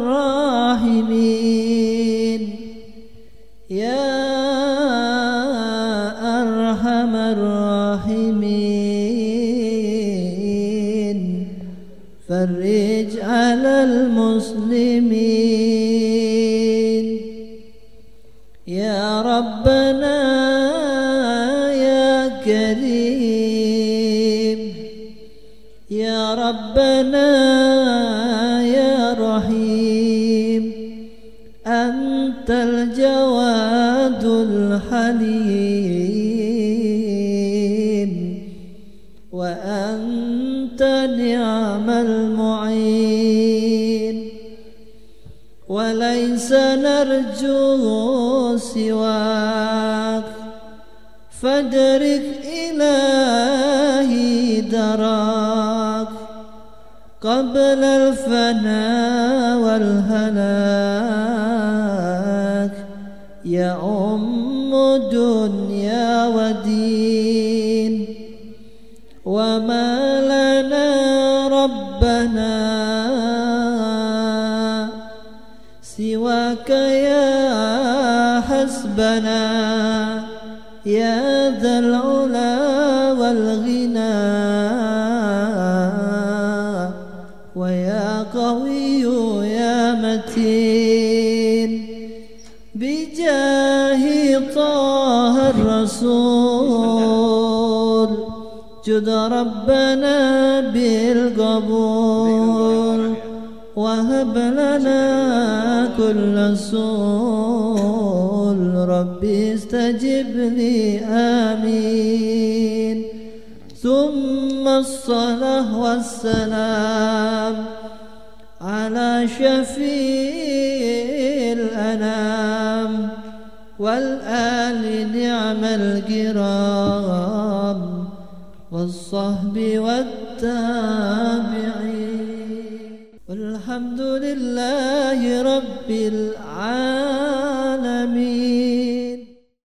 الراحمين. يا أرحم الراحمين. فرج على المسلمين. يا ربنا يا كريم. يا ربنا يا رحيم. أنت الجواد الحليم وأنت نعم المعين. وليس نرجو سواك. فادرك إلهي دراك. قبل الفناء والهلاك. يا أم دنيا ودين. وما لنا ربنا سواك يا حسبنا. يا ذا العلا والغنى. ويا قوي يا متين. بجاه طه الرسول. جد ربنا بالقبول. وهب لنا كل سول. ربي استجب لي آمين. ثم الصلاة والسلام على شفيع الأنام. والآل نعم الكرام والصحب والتابعين. والحمد لله رب العالمين.